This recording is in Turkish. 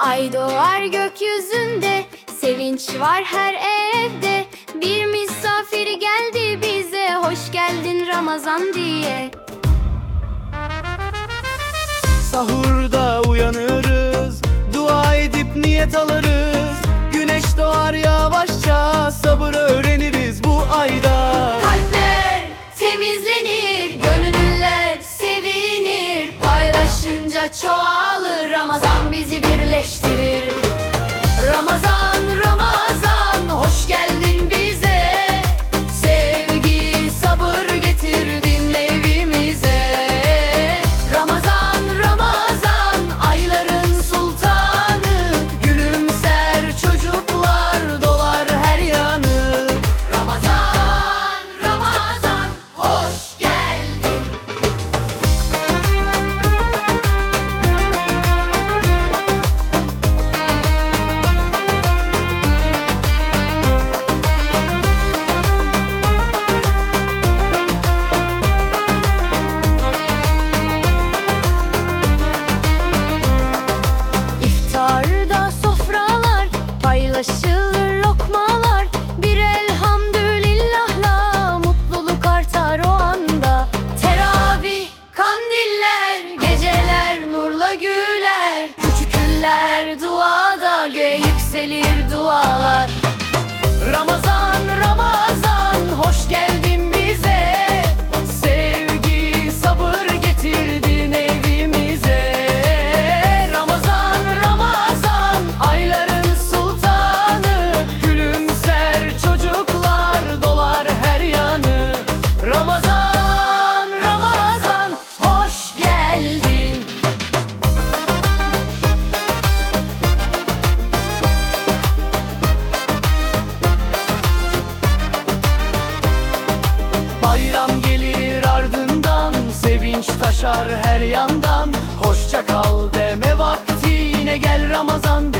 Ay doğar gökyüzünde Sevinç var her evde. Bir misafir geldi bize Hoş geldin Ramazan diye. Sahurda uyanırız Dua edip niyet alırız Çoğalır Ramazan bizi birleştirir güler. Küçükler duada göğe yükselir dualar. Ramazan Taşar her yandan. Hoşça kal deme vakti Yine gel Ramazan